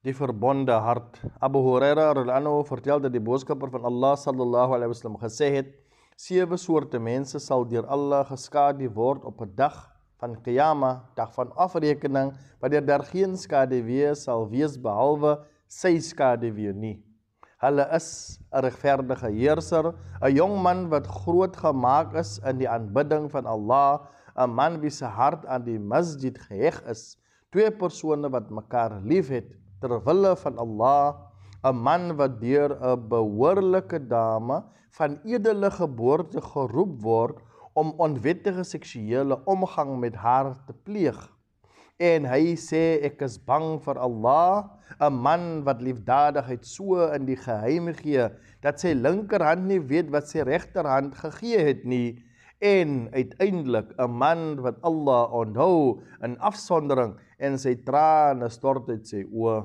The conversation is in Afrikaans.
die verbonde hart. Abu Huraira radhiyallahu vertel dat die boodskapper van Allah sallallahu alaihi wasallam gesê het: Sewe soorte mense sal deur Allah geskadu word op 'n dag van Qiyamah, dag van afrekening, wanneer daar geen skade wees sal wees behalwe sy skade weer nie. Hulle is 'n regverdige heerser, 'n jong man wat groot gemaak is in die aanbidding van Allah, 'n man wie se hart aan die masjid geheg is, twee persone wat mekaar liefhet ter wille van Allah 'n man wat deur 'n behoorlike dame van edele geboorte geroep word om onwettige seksuele omgang met haar te pleeg. En hy sê ek is bang vir Allah, 'n man wat liefdadigheid so in die geheim gee dat sy linkerhand nie weet wat sy regterhand gegee het nie en uiteindelik 'n man wat Allah onthou in afsondering en sy trane stort uit sy oë